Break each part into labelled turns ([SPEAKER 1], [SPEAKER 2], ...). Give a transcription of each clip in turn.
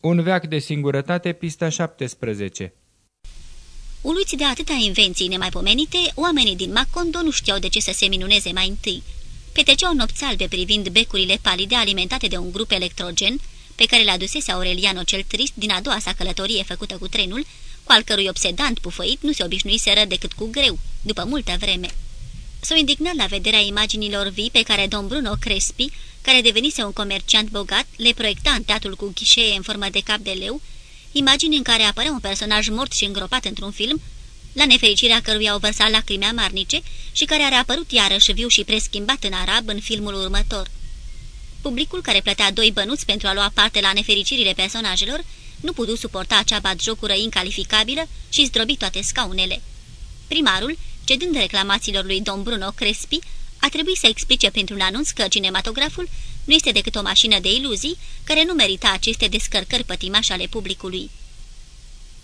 [SPEAKER 1] Un veac de singurătate, pista 17
[SPEAKER 2] Uluiți de atâtea invenții nemaipomenite, oamenii din Macondo nu știau de ce să se minuneze mai întâi. Petreceau nopți albe privind becurile palide alimentate de un grup electrogen, pe care le adusese Aureliano cel trist din a doua sa călătorie făcută cu trenul, cu al cărui obsedant pufăit nu se obișnuiseră decât cu greu, după multă vreme. S-o indignat la vederea imaginilor vii pe care Don Bruno Crespi, care devenise un comerciant bogat, le proiecta în teatrul cu ghișee în formă de cap de leu, imagini în care apărea un personaj mort și îngropat într-un film, la nefericirea căruia au vărsat lacrimi amarnice și care a reapărut iarăși viu și preschimbat în arab în filmul următor. Publicul care plătea doi bănuți pentru a lua parte la nefericirile personajelor nu putu suporta acea batjocură incalificabilă și zdrobi toate scaunele. Primarul, cedând reclamațiilor lui Don Bruno Crespi, a trebuit să explice printr-un anunț că cinematograful nu este decât o mașină de iluzii care nu merita aceste descărcări pătimașe ale publicului.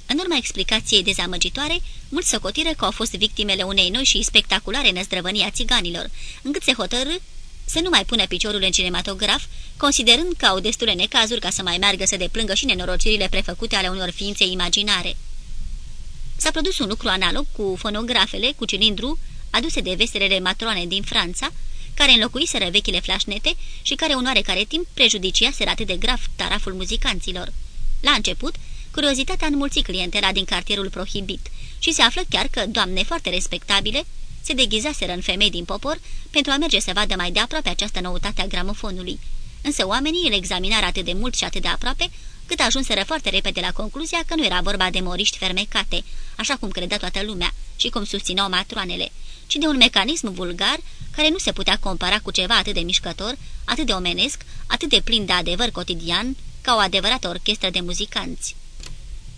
[SPEAKER 2] În urma explicației dezamăgitoare, mulți socotiră că au fost victimele unei noi și spectaculare năzdrăvănii a țiganilor, încât se hotărâ să nu mai pună piciorul în cinematograf, considerând că au destule necazuri ca să mai meargă să deplângă și nenorocirile prefăcute ale unor ființe imaginare. S-a produs un lucru analog cu fonografele cu cilindru aduse de veselele matroane din Franța, care înlocuiseră vechile flașnete și care un oarecare timp prejudiciaseră atât de grav taraful muzicanților. La început, curiozitatea înmulți clientela din cartierul prohibit și se află chiar că doamne foarte respectabile se deghizaseră în femei din popor pentru a merge să vadă mai de aproape această noutate a gramofonului. Însă oamenii îl examinară atât de mult și atât de aproape, cât ajunseră foarte repede la concluzia că nu era vorba de moriști fermecate, așa cum credea toată lumea și cum susțineau matroanele, ci de un mecanism vulgar care nu se putea compara cu ceva atât de mișcător, atât de omenesc, atât de plin de adevăr cotidian, ca o adevărată orchestră de muzicanți.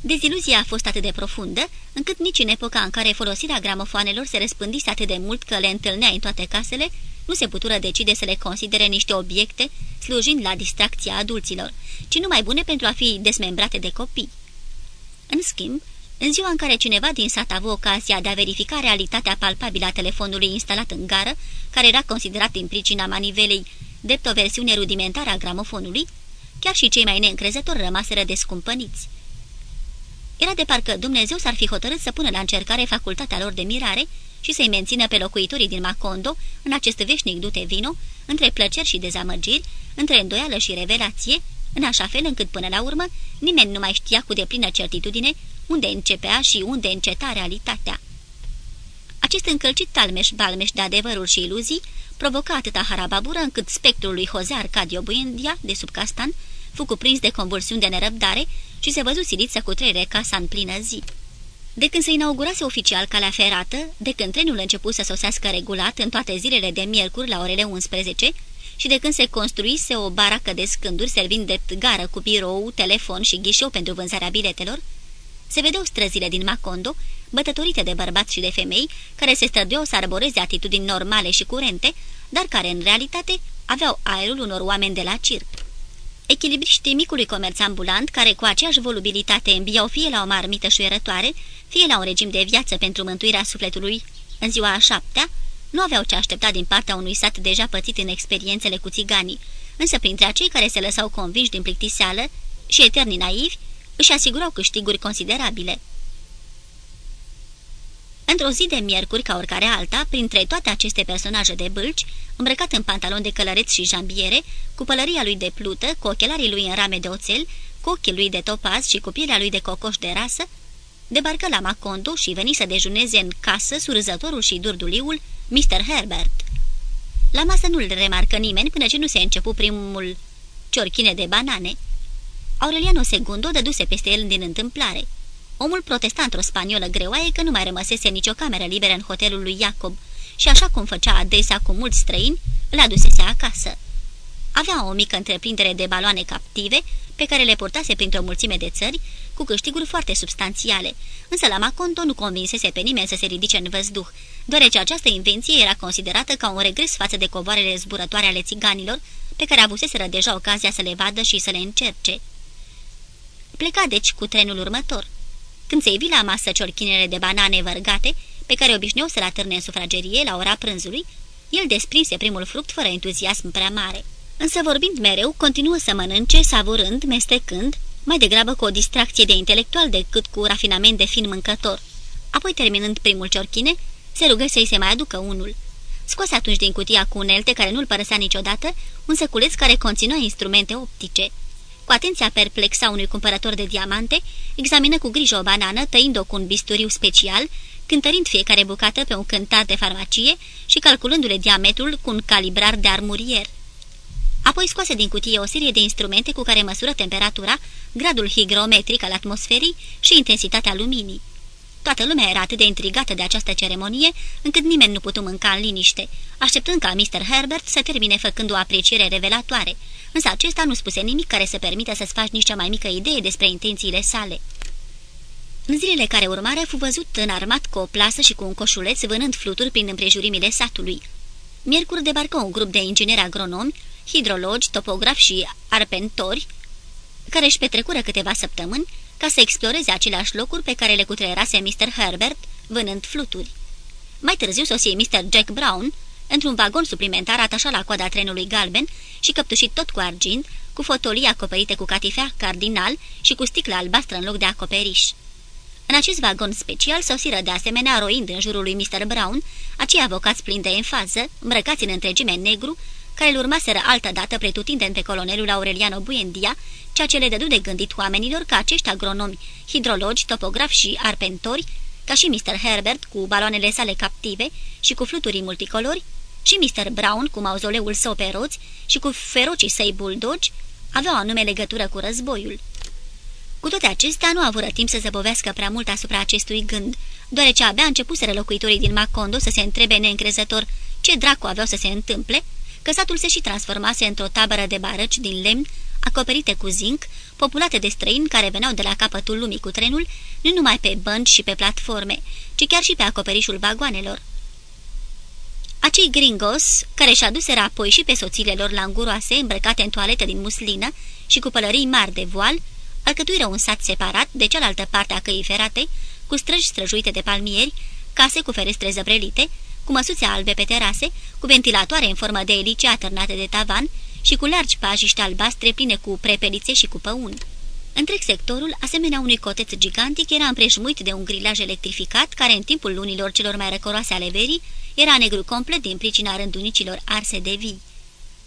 [SPEAKER 2] Deziluzia a fost atât de profundă, încât nici în epoca în care folosirea gramofoanelor se răspândise atât de mult că le întâlnea în toate casele, nu se putură decide să le considere niște obiecte slujind la distracția adulților, ci numai bune pentru a fi desmembrate de copii. În schimb, în ziua în care cineva din sat a avut ocazia de a verifica realitatea palpabilă a telefonului instalat în gară, care era considerat din pricina manivelei drept o versiune rudimentară a gramofonului, chiar și cei mai neîncrezători rămaseră descumpăniți. Era de parcă Dumnezeu s-ar fi hotărât să pună la încercare facultatea lor de mirare și să-i mențină pe locuitorii din Macondo în acest veșnic dute vino, între plăceri și dezamăgiri, între îndoială și revelație, în așa fel încât până la urmă nimeni nu mai știa cu deplină certitudine unde începea și unde înceta realitatea. Acest încălcit talmeș-balmeș de adevărul și iluzii provoca atâta harababură încât spectrul lui Jose Arcadio Buendia, de sub castan, fu cuprins de convulsiuni de nerăbdare și se văzu silit să cutrere casa în plină zi. De când se inaugurase oficial calea ferată, de când trenul început să sosească regulat în toate zilele de miercuri la orele 11 și de când se construise o baracă de scânduri servind de gară cu birou, telefon și ghișeu pentru vânzarea biletelor, se vedeau străzile din Macondo, bătătorite de bărbați și de femei, care se străduiau să arboreze atitudini normale și curente, dar care, în realitate, aveau aerul unor oameni de la circ. Echilibriștii micului comerț ambulant, care cu aceeași volubilitate îmbiau fie la o marmită șuierătoare, fie la un regim de viață pentru mântuirea sufletului în ziua a șaptea, nu aveau ce aștepta din partea unui sat deja pățit în experiențele cu țiganii, însă printre acei care se lăsau convinși din plictiseală și eternii naivi, își asigurau câștiguri considerabile. Într-o zi de miercuri ca oricare alta, printre toate aceste personaje de bâlci, îmbrăcat în pantalon de călăreț și jambiere, cu pălăria lui de plută, cu ochelarii lui în rame de oțel, cu ochii lui de topaz și cu pielea lui de cocoș de rasă, debarcă la Macondo și veni să dejuneze în casă surzătorul și durduliul Mr. Herbert. La masă nu-l remarcă nimeni până ce nu se începu primul ciorchine de banane. Aureliano Segundo dăduse peste el din întâmplare. Omul protesta într-o spaniolă greoaie că nu mai rămăsese nicio cameră liberă în hotelul lui Jacob și așa cum făcea adesea cu mulți străini, îl adusese acasă. Avea o mică întreprindere de baloane captive, pe care le purtase printr-o mulțime de țări, cu câștiguri foarte substanțiale, însă la Maconto nu convinsese pe nimeni să se ridice în văzduh, deoarece această invenție era considerată ca un regres față de covoarele zburătoare ale țiganilor, pe care avuseseră deja ocazia să le vadă și să le încerce. Pleca deci cu trenul următor. Când se ivi la masă ciorchinele de banane vărgate, pe care obișnuiau să le atârne în sufragerie la ora prânzului, el desprinse primul fruct fără entuziasm prea mare. Însă vorbind mereu, continuă să mănânce, savurând, mestecând, mai degrabă cu o distracție de intelectual decât cu rafinament de fin mâncător. Apoi, terminând primul ciorchine, se rugă să-i se mai aducă unul. Scoase atunci din cutia cu unelte care nu-l părăsea niciodată, un săculeț care conținea instrumente optice. Cu atenția perplexa unui cumpărător de diamante, examină cu grijă o banană, tăind-o cu un bisturiu special, cântărind fiecare bucată pe un cântar de farmacie și calculându-le diametrul cu un calibrar de armurier. Apoi scoase din cutie o serie de instrumente cu care măsură temperatura, gradul higrometric al atmosferii și intensitatea luminii. Toată lumea era atât de intrigată de această ceremonie, încât nimeni nu putu mânca în liniște, așteptând ca Mr. Herbert să termine făcând o apreciere revelatoare, însă acesta nu spuse nimic care să permită să-ți faci nici cea mai mică idee despre intențiile sale. În zilele care urmară, fu văzut înarmat cu o plasă și cu un coșuleț vânând fluturi prin împrejurimile satului. Miercuri debarcă un grup de ingineri agronomi, hidrologi, topografi și arpentori, care își petrecură câteva săptămâni ca să exploreze aceleași locuri pe care le cutreierase Mr. Herbert, vânând fluturi. Mai târziu sosie Mr. Jack Brown, într-un vagon suplimentar atașat la coada trenului galben și căptușit tot cu argint, cu fotolii acoperite cu catifea cardinal și cu sticlă albastră în loc de acoperiș. În acest vagon special sosiră de asemenea roind în jurul lui Mr. Brown, acei avocați plini de enfază, îmbrăcați în întregime negru, care îl urmaseră altă dată pretutindeni pe colonelul Aureliano Buendia, ceea ce le dădu de gândit oamenilor că acești agronomi, hidrologi, topografi și arpentori, ca și Mr. Herbert cu baloanele sale captive și cu fluturii multicolori, și Mr. Brown cu mauzoleul său pe roți și cu ferocii săi buldogi, aveau anume legătură cu războiul. Cu toate acestea, nu avură timp să zăbovească prea mult asupra acestui gând, deoarece abia începuseră locuitorii din Macondo să se întrebe neîncrezător ce dracu aveau să se întâmple, că satul se și transformase într-o tabără de barăci din lemn, acoperite cu zinc, populate de străini care veneau de la capătul lumii cu trenul, nu numai pe bănci și pe platforme, ci chiar și pe acoperișul vagoanelor. Acei gringos, care și aduseră apoi și pe soțiile lor languroase, îmbrăcate în toaletă din muslină și cu pălării mari de voal, alcătuiră un sat separat de cealaltă parte a căii ferate, cu străji străjuite de palmieri, case cu ferestre zăbrelite, cu măsuțe albe pe terase, cu ventilatoare în formă de elice atârnate de tavan și cu largi pajiști albastre pline cu prepelițe și cu păun. Întreg sectorul, asemenea unui coteț gigantic, era împrejmuit de un grilaj electrificat, care în timpul lunilor celor mai răcoroase ale verii, era negru complet din pricina rândunicilor arse de vii.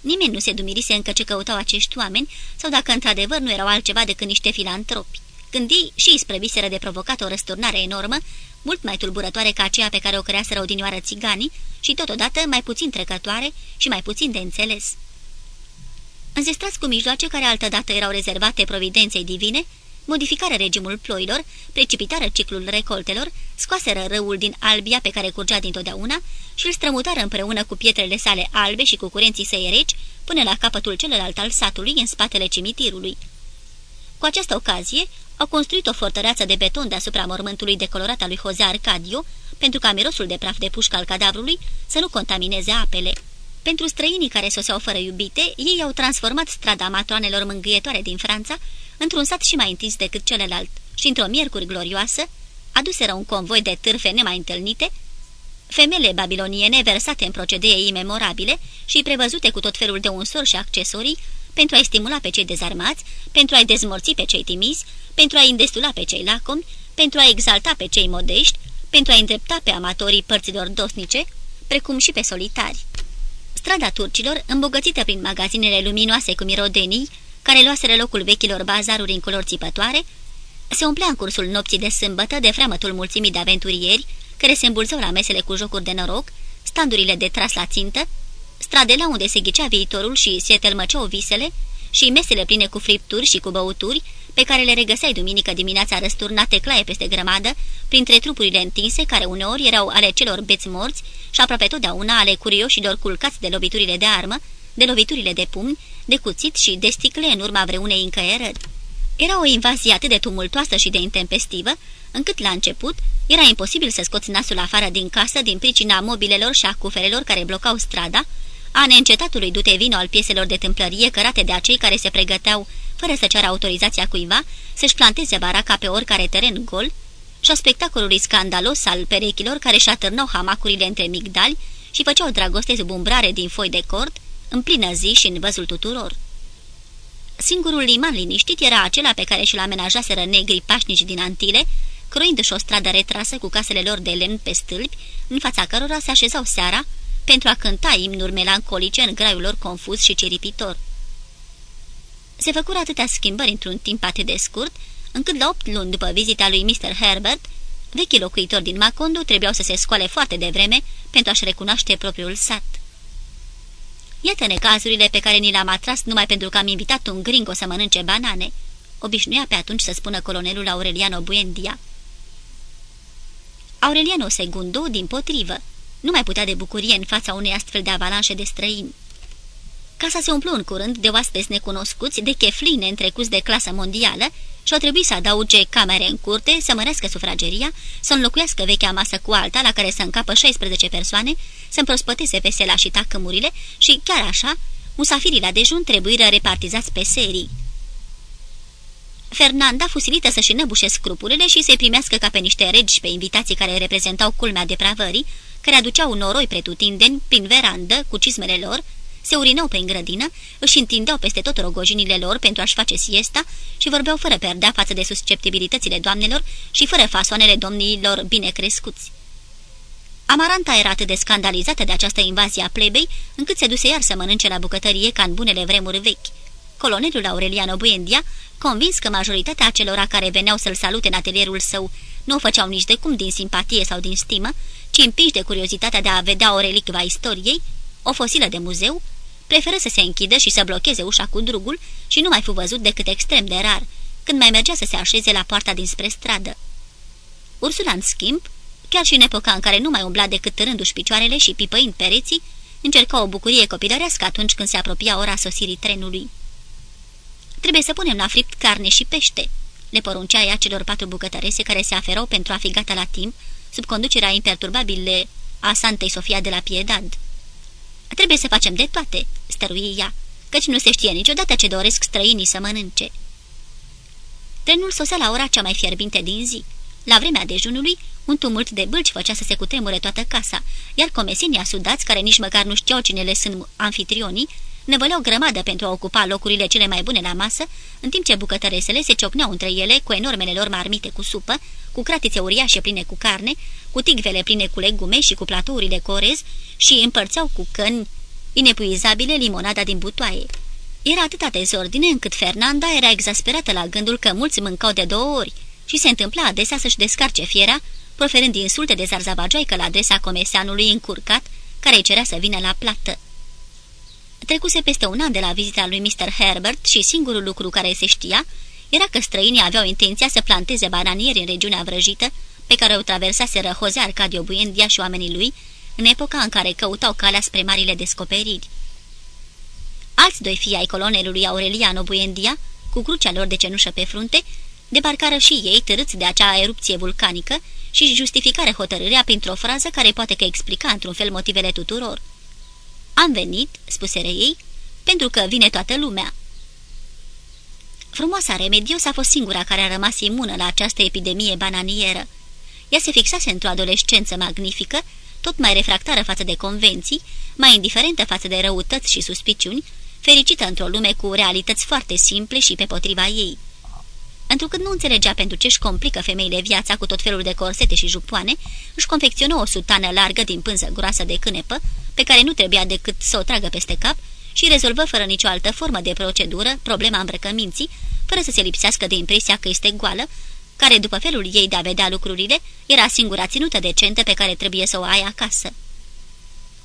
[SPEAKER 2] Nimeni nu se dumirise încă ce căutau acești oameni, sau dacă într-adevăr nu erau altceva decât niște filantropi. Când ei și isprăviseră de provocat o răsturnare enormă, mult mai tulburătoare ca aceea pe care o creaseră odinioară țiganii și totodată mai puțin trecătoare și mai puțin de înțeles. Înzestrați cu mijloace care altădată erau rezervate providenței divine, modificarea regimul ploilor, precipitară ciclul recoltelor, scoaseră răul din albia pe care curgea dintotdeauna și îl strămutară împreună cu pietrele sale albe și cu curenții săi reci până la capătul celălalt al satului în spatele cimitirului. Cu această ocazie, au construit o fortăreață de beton deasupra mormântului decolorat al lui Jose Arcadio, pentru ca mirosul de praf de pușcă al cadavrului să nu contamineze apele. Pentru străinii care soseau fără iubite, ei au transformat strada matroanelor mângâietoare din Franța într-un sat și mai întins decât celălalt și într-o miercuri glorioasă aduseră un convoi de târfe nemai întâlnite, femele babiloniene versate în procedee imemorabile și prevăzute cu tot felul de unsori și accesorii pentru a-i stimula pe cei dezarmați, pentru a-i dezmorți pe cei timizi, pentru a-i îndestula pe cei lacomi, pentru a exalta pe cei modești, pentru a îndrepta pe amatorii părților dosnice, precum și pe solitari. Strada turcilor, îmbogățită prin magazinele luminoase cu mirodenii, care luaseră locul vechilor bazaruri în culori țipătoare, se umplea în cursul nopții de sâmbătă de freamătul mulțimii de aventurieri, care se îmbulzeau la mesele cu jocuri de noroc, standurile de tras la țintă, stradela unde se ghicea viitorul și se tălmăceau visele, și mesele pline cu fripturi și cu băuturi, pe care le regăseai duminică dimineața răsturnate claie peste grămadă, printre trupurile întinse, care uneori erau ale celor beți morți și aproape totdeauna ale curioșilor culcați de loviturile de armă, de loviturile de pumni, de cuțit și de sticle în urma vreunei încăierări. Era o invazie atât de tumultoasă și de intempestivă, încât la început era imposibil să scoți nasul afară din casă din pricina mobilelor și a cuferelor care blocau strada, a neîncetatului dute vino al pieselor de tâmplărie cărate de acei care se pregăteau, fără să ceară autorizația cuiva, să-și planteze baraca pe oricare teren gol, și a spectacolului scandalos al perechilor care și atârnau hamacurile între migdali și făceau dragoste sub umbrare din foi de cord, în plină zi și în văzul tuturor. Singurul liman liniștit era acela pe care și-l amenajaseră negrii pașnici din Antile, croindu-și o stradă retrasă cu casele lor de lemn pe stâlpi, în fața cărora se așezau seara pentru a cânta imnuri melancolice în graiul lor confuz și ciripitor. Se făcură atâtea schimbări într-un timp atât de scurt, încât la opt luni după vizita lui Mr. Herbert, vechii locuitori din Macondo trebuiau să se scoale foarte devreme pentru a-și recunoaște propriul sat. Iată necazurile pe care ni le-am atras numai pentru că am invitat un gringo să mănânce banane, obișnuia pe atunci să spună colonelul Aureliano Buendia. Aureliano Segundo, din potrivă, nu mai putea de bucurie în fața unei astfel de avalanșe de străini. Casa se umplu în curând de oaspeți necunoscuți, de chefline întrecuți de clasă mondială și o trebuie să adauge camere în curte, să mărească sufrageria, să înlocuiască vechea masă cu alta la care să încapă 16 persoane, să împrospăteze vesela și tacămurile și, chiar așa, musafirii la dejun trebuie repartizați pe serii. Fernanda fusilită să-și năbușe scrupulele și să-i primească ca pe niște regi pe invitații care reprezentau culmea depravării, care aduceau noroi pretutindeni prin verandă cu cizmele lor, se urinau prin grădină, își întindeau peste tot rogojinile lor pentru a-și face siesta și vorbeau fără perdea față de susceptibilitățile doamnelor și fără fasoanele domniilor bine crescuți. Amaranta era atât de scandalizată de această invazie a plebei, încât se duse iar să mănânce la bucătărie ca în bunele vremuri vechi. Colonelul Aureliano Buendia, convins că majoritatea acelora care veneau să-l salute în atelierul său nu o făceau nici de cum din simpatie sau din stimă, ci împiși de curiozitatea de a vedea o relicvă a istoriei, o fosilă de muzeu, preferă să se închidă și să blocheze ușa cu drugul și nu mai fu văzut decât extrem de rar, când mai mergea să se așeze la poarta dinspre stradă. Ursula, în schimb, chiar și în epoca în care nu mai umbla decât târându-și picioarele și pipăind pereții, încerca o bucurie copilărească atunci când se apropia ora sosirii trenului. Trebuie să punem la fript carne și pește," le poruncea ea celor patru bucătărese care se aferau pentru a fi gata la timp, sub conducerea imperturbabile a Santei Sofia de la Piedad. Trebuie să facem de toate," stăruie ea, căci nu se știe niciodată ce doresc străinii să mănânce. Trenul sosea la ora cea mai fierbinte din zi. La vremea dejunului, un tumult de bâlci făcea să se cutremure toată casa, iar comesinii asudați, care nici măcar nu știau cine le sunt anfitrionii, năvăleau grămadă pentru a ocupa locurile cele mai bune la masă, în timp ce bucătăresele se ciocneau între ele cu enormele lor marmite cu supă, cu cratițe uriașe pline cu carne, cu tigvele pline cu legume și cu platourile cu orez și împărțeau cu căni inepuizabile limonada din butoaie. Era atâta dezordine încât Fernanda era exasperată la gândul că mulți mâncau de două ori și se întâmpla adesea să-și descarce fiera, proferând insulte de zarzavajoaică la adresa comeseanului încurcat, care îi cerea să vină la plată. Trecuse peste un an de la vizita lui Mr. Herbert și singurul lucru care se știa era că străinii aveau intenția să planteze bananieri în regiunea vrăjită pe care o traversaseră Jose Arcadio Buendia și oamenii lui în epoca în care căutau calea spre marile descoperiri. Alți doi fii ai colonelului Aureliano Buendia, cu crucea lor de cenușă pe frunte, debarcară și ei târâți de acea erupție vulcanică și justificare hotărârea printr-o frază care poate că explica într-un fel motivele tuturor. Am venit," spuseră ei, pentru că vine toată lumea." Frumoasa Remedios a fost singura care a rămas imună la această epidemie bananieră. Ea se fixase într-o adolescență magnifică, tot mai refractară față de convenții, mai indiferentă față de răutăți și suspiciuni, fericită într-o lume cu realități foarte simple și pe potriva ei. Întrucât nu înțelegea pentru ce își complică femeile viața cu tot felul de corsete și jupoane, își confecționă o sutană largă din pânză groasă de cânepă, pe care nu trebuia decât să o tragă peste cap, și rezolvă fără nicio altă formă de procedură problema îmbrăcăminții, fără să se lipsească de impresia că este goală, care, după felul ei de a vedea lucrurile, era singura ținută decentă pe care trebuie să o ai acasă.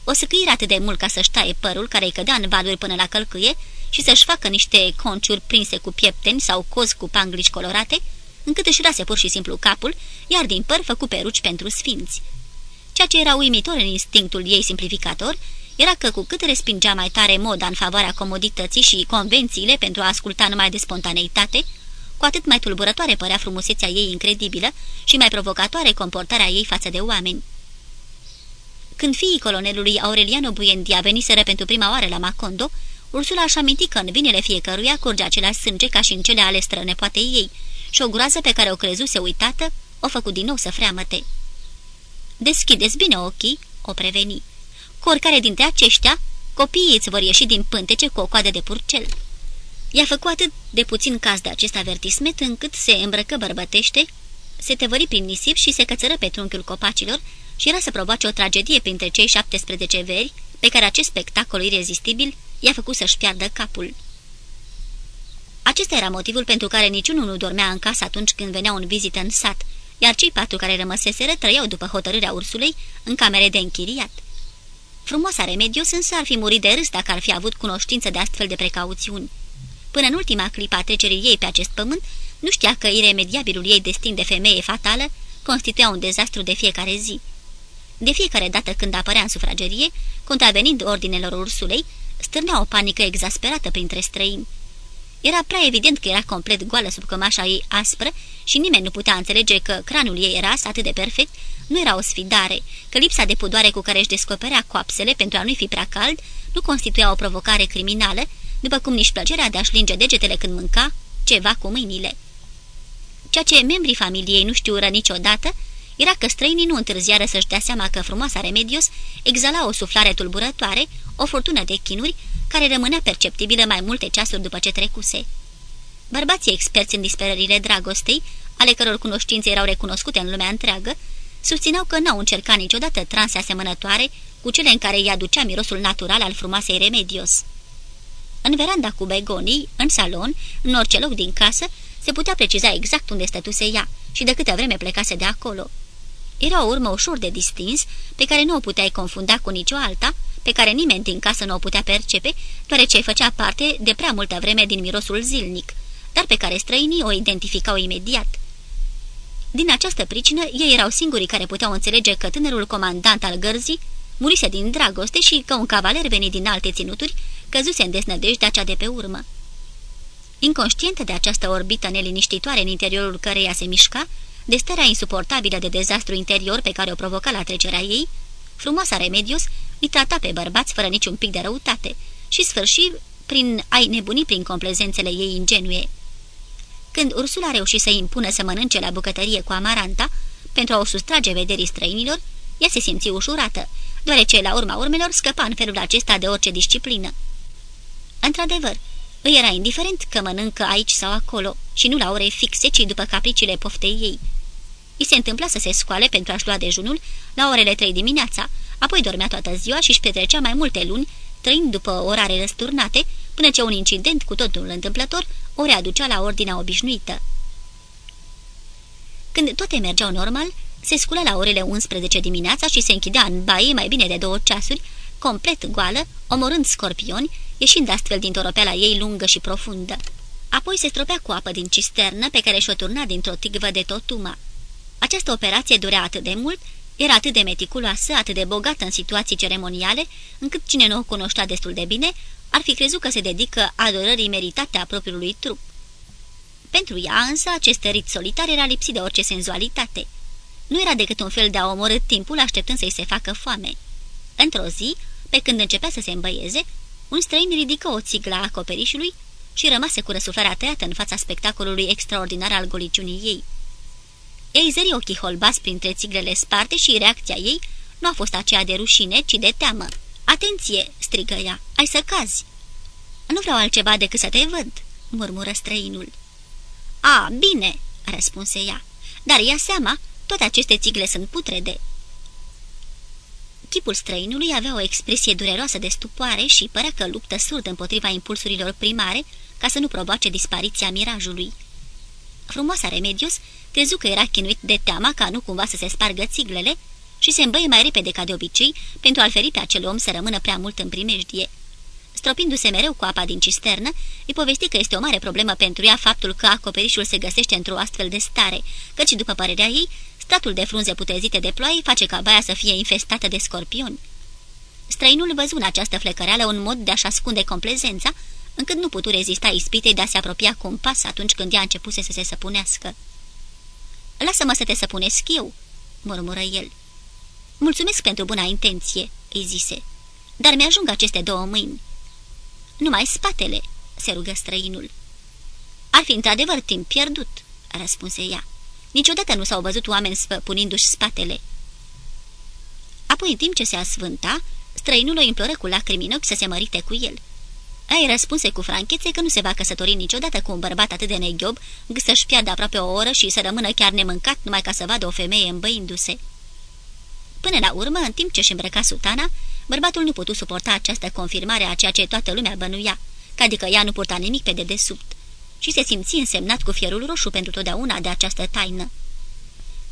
[SPEAKER 2] O scâire atât de mult ca să-și taie părul care îi cădea în valuri până la călcâie și să-și facă niște conciuri prinse cu piepteni sau cozi cu panglici colorate, încât își rase pur și simplu capul, iar din păr făcu peruci pentru sfinți. Ceea ce era uimitor în instinctul ei simplificator era că cu cât respingea mai tare moda în favoarea comodității și convențiile pentru a asculta numai de spontaneitate, cu atât mai tulburătoare părea frumusețea ei incredibilă și mai provocatoare comportarea ei față de oameni. Când fiii colonelului Aureliano Buendia veniseră pentru prima oară la Macondo, Ursula își aminti că în vinele fiecăruia curge același sânge ca și în cele ale strănepoatei ei și o groază pe care o crezuse uitată o făcut din nou să freamăte. Deschideți bine ochii," o preveni. Cu oricare dintre aceștia, copiii îți vor ieși din pântece cu o coadă de purcel." I-a făcut atât de puțin caz de acest avertisment încât se îmbrăcă bărbătește, se tăvări prin nisip și se cățără pe trunchiul copacilor și era să provoace o tragedie printre cei 17 veri pe care acest spectacol irezistibil i-a făcut să-și piardă capul. Acesta era motivul pentru care niciunul nu dormea în casă atunci când venea un vizită în sat, iar cei patru care rămăseseră trăiau după hotărârea ursului în camere de închiriat. Frumoasa Remedios însă ar fi murit de râs dacă ar fi avut cunoștință de astfel de precauțiuni. Până în ultima clipa trecerii ei pe acest pământ, nu știa că iremediabilul ei destin de femeie fatală constituia un dezastru de fiecare zi. De fiecare dată când apărea în sufragerie, contravenind ordinelor ursulei, stârnea o panică exasperată printre străini. Era prea evident că era complet goală sub cămașa ei aspră și nimeni nu putea înțelege că cranul ei ras atât de perfect nu era o sfidare, că lipsa de pudoare cu care își descoperea coapsele pentru a nu-i fi prea cald nu constituia o provocare criminală, după cum nici plăcerea de a-și linge degetele când mânca ceva cu mâinile. Ceea ce membrii familiei nu știură niciodată era că străinii nu întârziară să-și dea seama că frumoasa Remedios exala o suflare tulburătoare, o furtună de chinuri, care rămânea perceptibilă mai multe ceasuri după ce trecuse. Bărbații experți în disperările dragostei, ale căror cunoștințe erau recunoscute în lumea întreagă, susțineau că n-au încercat niciodată transe asemănătoare cu cele în care îi aducea mirosul natural al frumoasei Remedios. În veranda cu begonii, în salon, în orice loc din casă, se putea preciza exact unde stătuse ea și de câte vreme plecase de acolo. Era o urmă ușor de distins, pe care nu o puteai confunda cu nicio alta, pe care nimeni din casă nu o putea percepe, deoarece făcea parte de prea multă vreme din mirosul zilnic, dar pe care străinii o identificau imediat. Din această pricină, ei erau singurii care puteau înțelege că tânărul comandant al gărzii murise din dragoste și că un cavaler venit din alte ținuturi căzuse în desnădejdea cea de pe urmă. Inconștientă de această orbită neliniștitoare în interiorul căreia se mișca, de starea insuportabilă de dezastru interior pe care o provoca la trecerea ei, frumoasa Remedios îi trata pe bărbați fără niciun pic de răutate și sfârși prin a-i nebuni prin complezențele ei ingenue. Când Ursula reuși să impună să mănânce la bucătărie cu amaranta, pentru a o sustrage vederii străinilor, ea se simți ușurată, deoarece la urma urmelor scăpa în felul acesta de orice disciplină. Într-adevăr, îi era indiferent că mănâncă aici sau acolo și nu la ore fixe, ci după capriciile poftei ei. I se întâmpla să se scoale pentru a-și lua dejunul la orele trei dimineața, apoi dormea toată ziua și își petrecea mai multe luni, trăind după orare răsturnate, până ce un incident cu totul întâmplător o readucea la ordinea obișnuită. Când toate mergeau normal, se sculă la orele 11 dimineața și se închidea în baie mai bine de două ceasuri, complet goală, omorând scorpioni, ieșind astfel din toropeala ei lungă și profundă. Apoi se stropea cu apă din cisternă pe care și-o turna dintr-o tigvă de totuma. Această operație durea atât de mult, era atât de meticuloasă, atât de bogată în situații ceremoniale, încât cine nu o cunoștea destul de bine, ar fi crezut că se dedică adorării meritate a propriului trup. Pentru ea însă acest rit solitar era lipsit de orice senzualitate. Nu era decât un fel de a omorâ timpul așteptând să-i se facă foame. Într-o zi, pe când începea să se îmbăieze, un străin ridică o țiglă a acoperișului și rămase cu răsuflarea tăiată în fața spectacolului extraordinar al goliciunii ei. Ei zări ochii holbați printre țiglele sparte și reacția ei nu a fost aceea de rușine, ci de teamă. Atenție!" strigă ea, ai să cazi!" Nu vreau altceva decât să te văd," murmură străinul. A, bine," răspunse ea, dar ia seama, toate aceste țigle sunt putrede." Chipul străinului avea o expresie dureroasă de stupoare și părea că luptă surd împotriva impulsurilor primare ca să nu provoace dispariția mirajului. Frumoasa Remedios crezu că era chinuit de teama ca nu cumva să se spargă țiglele și se îmbăie mai repede ca de obicei pentru a-l feri pe acel om să rămână prea mult în primejdie. Stropindu-se mereu cu apa din cisternă, îi povesti că este o mare problemă pentru ea faptul că acoperișul se găsește într-o astfel de stare, căci, după părerea ei, statul de frunze putezite de ploaie face ca baia să fie infestată de scorpioni. Străinul văzu în această flecăreală un mod de a-și ascunde complezența, încât nu putu rezista ispitei de a se apropia cu un pas atunci când ea începuse să se săpunească. Lasă-mă să te săpunesc eu," murmură el. Mulțumesc pentru buna intenție," îi zise, dar mi-ajung aceste două mâini." Numai spatele," se rugă străinul. Ar fi într-adevăr timp pierdut," răspunse ea. Niciodată nu s-au văzut oameni spăpunindu-și spatele." Apoi, în timp ce se asfânta, străinul o imploră cu lacrimi în ochi să se mărite cu el. Ai răspunse cu franchețe că nu se va căsători niciodată cu un bărbat atât de neghiob, încât să-și piardă aproape o oră și să rămână chiar nemâncat numai ca să vadă o femeie îmbăindu-se. Până la urmă, în timp ce își îmbrăca sutana, bărbatul nu putu suporta această confirmare a ceea ce toată lumea bănuia, că adică ea nu purta nimic pe dedesubt, și se simți însemnat cu fierul roșu pentru totdeauna de această taină.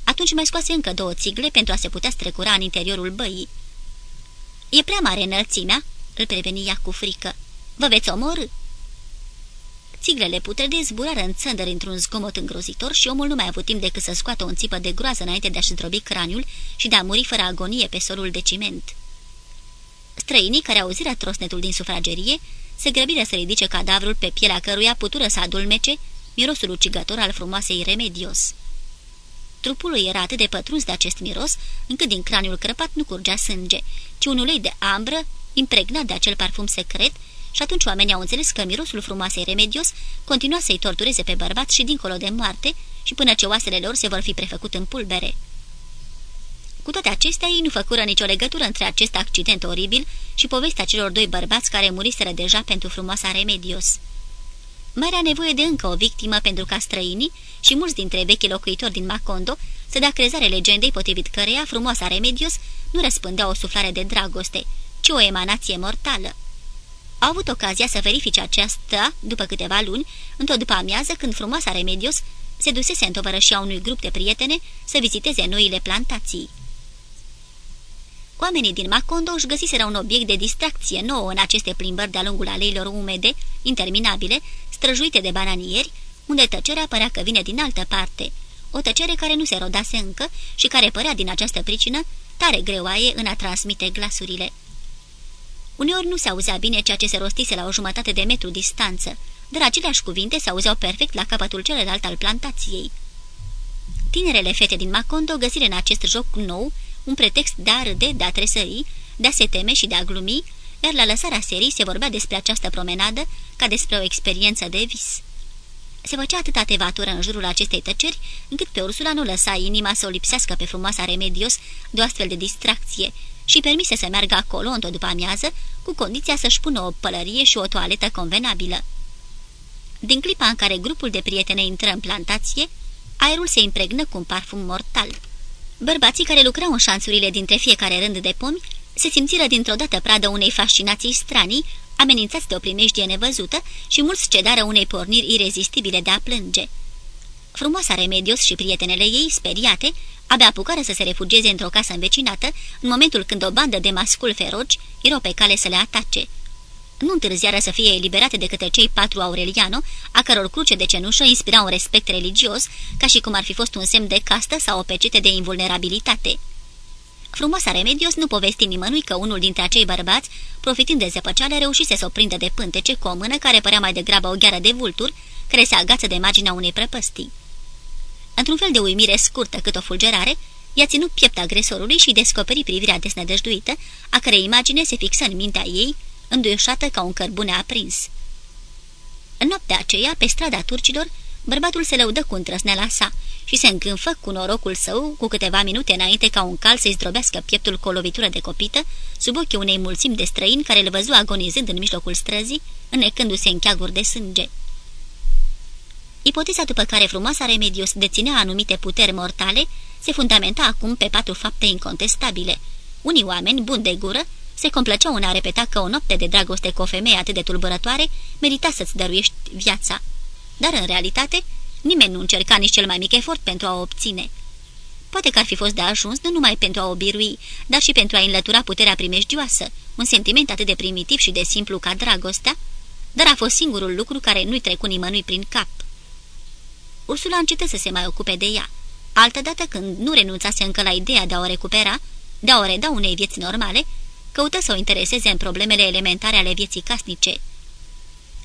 [SPEAKER 2] Atunci mai scoase încă două țigle pentru a se putea strecura în interiorul băii. E prea mare înălțimea?" îl preveni ea cu frică. Vă veți omorâ?" Țiglele putrede zburară în țăndări într-un zgomot îngrozitor și omul nu mai a avut timp decât să scoată o țipă de groază înainte de a-și zdrobi craniul și de a muri fără agonie pe solul de ciment. Străinii care auziră trosnetul din sufragerie se grăbiră să ridice cadavrul pe pielea căruia putură să adulmece mirosul ucigător al frumoasei Remedios. Trupul lui era atât de pătruns de acest miros, încât din craniul crăpat nu curgea sânge, ci un ulei de ambră, impregnat de acel parfum secret, și atunci oamenii au înțeles că mirosul frumoasei Remedios continua să-i tortureze pe bărbat și dincolo de moarte, și până ce oasele lor se vor fi prefăcut în pulbere. Cu toate acestea, ei nu făcură nicio legătură între acest accident oribil și povestea celor doi bărbați care muriseră deja pentru frumoasa Remedios. Mai era nevoie de încă o victimă pentru ca străinii și mulți dintre vechii locuitori din Macondo să dea crezare legendei potrivit căreia frumoasa Remedios nu răspândea o suflare de dragoste, ci o emanație mortală. Au avut ocazia să verifice aceasta după câteva luni, într-o după amiază când frumoasa Remedios se dusese în tovărășia unui grup de prietene să viziteze noile plantații. Oamenii din Macondo își găsiseră un obiect de distracție nouă în aceste plimbări de-a lungul aleilor umede, interminabile, străjuite de bananieri, unde tăcerea părea că vine din altă parte, o tăcere care nu se rodase încă și care părea din această pricină tare greoaie în a transmite glasurile. Uneori nu se auzea bine ceea ce se rostise la o jumătate de metru distanță, dar aceleași cuvinte se auzeau perfect la capătul celălalt al plantației. Tinerele fete din Macondo găsire în acest joc nou un pretext de a râde, de a tresări, de a se teme și de a glumi, iar la lăsarea serii se vorbea despre această promenadă ca despre o experiență de vis. Se făcea atâta tevatură în jurul acestei tăceri, încât pe Ursula nu lăsa inima să o lipsească pe frumoasa Remedios de o astfel de distracție și permise să meargă acolo într-o după amiază, cu condiția să-și pună o pălărie și o toaletă convenabilă. Din clipa în care grupul de prietene intră în plantație, aerul se impregnă cu un parfum mortal. Bărbații care lucrau în șanțurile dintre fiecare rând de pomi se simțiră dintr-o dată pradă unei fascinații stranii, amenințați de o primejdie nevăzută și mulți cedară unei porniri irezistibile de a plânge. Frumoasa Remedios și prietenele ei, speriate, abia apucară să se refugieze într-o casă învecinată, în momentul când o bandă de mascul feroci erau pe cale să le atace nu întârziară să fie eliberate de către cei patru Aureliano, a căror cruce de cenușă inspira un respect religios, ca și cum ar fi fost un semn de castă sau o pecete de invulnerabilitate. Frumoasa Remedios nu povesti nimănui că unul dintre acei bărbați, profitând de zăpăceală, reușise să o prindă de pântece cu o mână care părea mai degrabă o gheară de vultur, care se agață de marginea unei prăpăstii. Într-un fel de uimire scurtă cât o fulgerare, i-a ținut piept agresorului și descoperi privirea desnădăjduită, a cărei imagine se fixă în mintea ei, înduioșată ca un cărbune aprins. În noaptea aceea, pe strada turcilor, bărbatul se lăudă cu întrăsneala sa și se încânfă cu norocul său cu câteva minute înainte ca un cal să-i zdrobească pieptul cu o lovitură de copită sub ochii unei mulțimi de străini care îl văzu agonizând în mijlocul străzii, înnecându-se în cheaguri de sânge. Ipoteza după care frumoasa Remedios deținea anumite puteri mortale se fundamenta acum pe patru fapte incontestabile. Unii oameni, buni de gură, se complăceau în a repeta că o noapte de dragoste cu o femeie atât de tulburătoare merita să-ți dăruiești viața. Dar, în realitate, nimeni nu încerca nici cel mai mic efort pentru a o obține. Poate că ar fi fost de ajuns nu numai pentru a o birui, dar și pentru a înlătura puterea primejdioasă, un sentiment atât de primitiv și de simplu ca dragostea, dar a fost singurul lucru care nu-i trecu nimănui prin cap. Ursula încetă să se mai ocupe de ea. Altădată când nu renunțase încă la ideea de a o recupera, de a o reda unei vieți normale, căută să o intereseze în problemele elementare ale vieții casnice.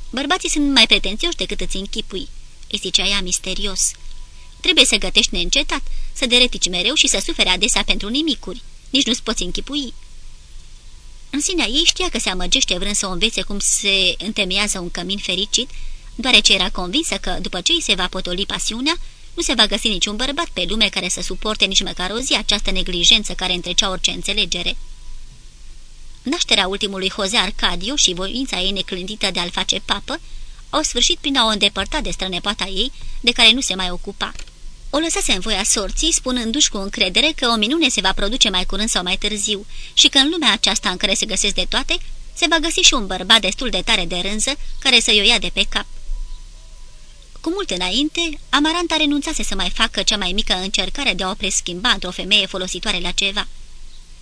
[SPEAKER 2] Bărbații sunt mai pretențioși decât îți închipui, îi zicea ea misterios. Trebuie să gătești neîncetat, să deretici mereu și să suferi adesea pentru nimicuri. Nici nu-ți poți închipui. În sinea ei știa că se amăgește vrând să o învețe cum se întemeiază un cămin fericit, deoarece era convinsă că, după ce îi se va potoli pasiunea, nu se va găsi niciun bărbat pe lume care să suporte nici măcar o zi această neglijență care întrecea orice înțelegere. Nașterea ultimului Jose Arcadio și voința ei neclândită de a-l face papă au sfârșit prin a o îndepărta de strănepoata ei, de care nu se mai ocupa. O lăsase în voia sorții, spunându-și cu încredere că o minune se va produce mai curând sau mai târziu și că în lumea aceasta în care se găsesc de toate, se va găsi și un bărbat destul de tare de rânză care să-i o ia de pe cap. Cu mult înainte, Amaranta renunțase să mai facă cea mai mică încercare de a o preschimba într-o femeie folositoare la ceva.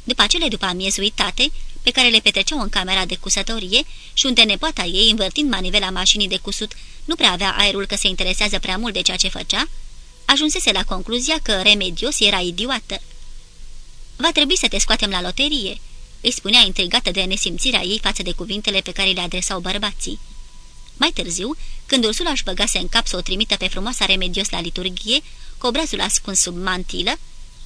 [SPEAKER 2] După acele după amiez uitate, pe care le petreceau în camera de cusătorie și unde nepoata ei, învârtind manivela mașinii de cusut, nu prea avea aerul că se interesează prea mult de ceea ce făcea, ajunsese la concluzia că Remedios era idiotă. Va trebui să te scoatem la loterie," îi spunea intrigată de nesimțirea ei față de cuvintele pe care le adresau bărbații. Mai târziu, când Ursula își băgase în cap să o trimită pe frumoasa Remedios la liturghie, cu obrazul ascuns sub mantilă,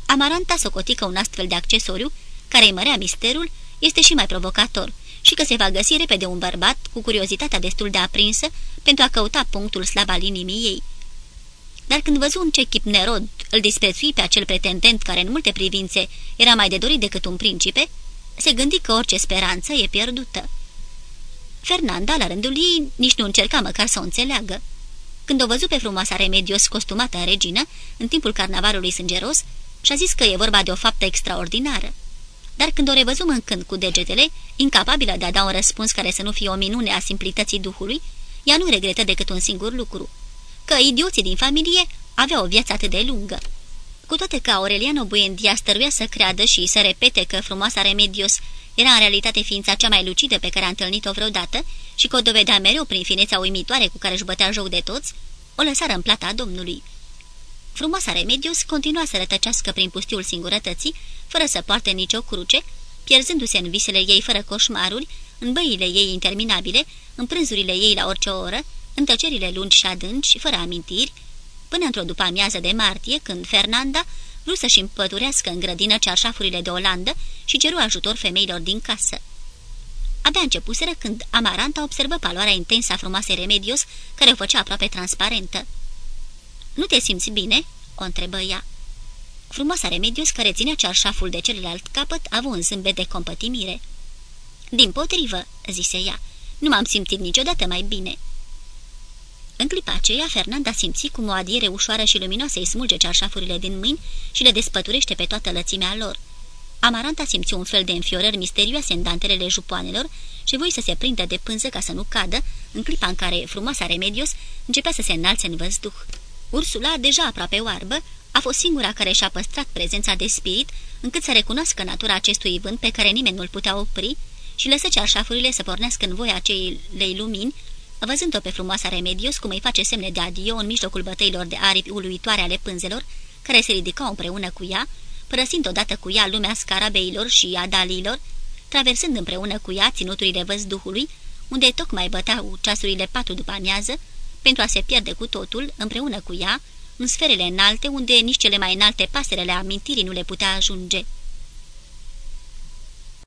[SPEAKER 2] Amaranta socoti că un astfel de accesoriu, care îi mărea misterul, este și mai provocator și că se va găsi repede un bărbat cu curiozitatea destul de aprinsă pentru a căuta punctul slab al inimii ei. Dar când văzu în ce chip nerod îl disprețui pe acel pretendent care în multe privințe era mai de dorit decât un principe, se gândi că orice speranță e pierdută. Fernanda, la rândul ei, nici nu încerca măcar să o înțeleagă. Când o văzu pe frumoasa Remedios costumată în regină, în timpul carnavalului sângeros, și-a zis că e vorba de o faptă extraordinară dar când o revăzu mâncând cu degetele, incapabilă de a da un răspuns care să nu fie o minune a simplității duhului, ea nu regretă decât un singur lucru, că idioții din familie aveau o viață atât de lungă. Cu toate că Aureliano Buendia stăruia să creadă și să repete că frumoasa Remedios era în realitate ființa cea mai lucidă pe care a întâlnit-o vreodată și că o dovedea mereu prin finețea uimitoare cu care își bătea joc de toți, o lăsară în plata Domnului. Frumoasa Remedios continua să rătăcească prin pustiul singurătății, fără să poarte nicio cruce, pierzându-se în visele ei fără coșmaruri, în băile ei interminabile, în prânzurile ei la orice oră, în tăcerile lungi și adânci, fără amintiri, până într-o după amiază de martie, când Fernanda vrut să-și împăturească în grădină cearșafurile de Olandă și ceru ajutor femeilor din casă. Abia începuseră când Amaranta observă paloarea intensă a frumoasei Remedios, care o făcea aproape transparentă. Nu te simți bine?" o întrebă ea. Frumoasa Remedios, care ținea cearșaful de celălalt capăt, a avut un zâmbet de compătimire. Din potrivă," zise ea, nu m-am simțit niciodată mai bine." În clipa aceea, Fernanda simți cum o adiere ușoară și luminoasă îi smulge cearșafurile din mâini și le despăturește pe toată lățimea lor. Amaranta simți un fel de înfiorări misterioase în dantelele jupoanelor și voi să se prindă de pânză ca să nu cadă, în clipa în care frumoasa Remedios începea să se înalțe în văzduh. Ursula, deja aproape oarbă, a fost singura care și-a păstrat prezența de spirit, încât să recunoască natura acestui vânt pe care nimeni nu-l putea opri și lăsă cearșafurile să pornească în voia acelei lumini, văzând-o pe frumoasa Remedios cum îi face semne de adio în mijlocul bătăilor de aripi uluitoare ale pânzelor, care se ridicau împreună cu ea, părăsind odată cu ea lumea scarabeilor și a dalilor, traversând împreună cu ea ținuturile văzduhului, unde tocmai băteau ceasurile patru după amiază, pentru a se pierde cu totul, împreună cu ea, în sferele înalte, unde nici cele mai înalte paserele amintirii nu le putea ajunge.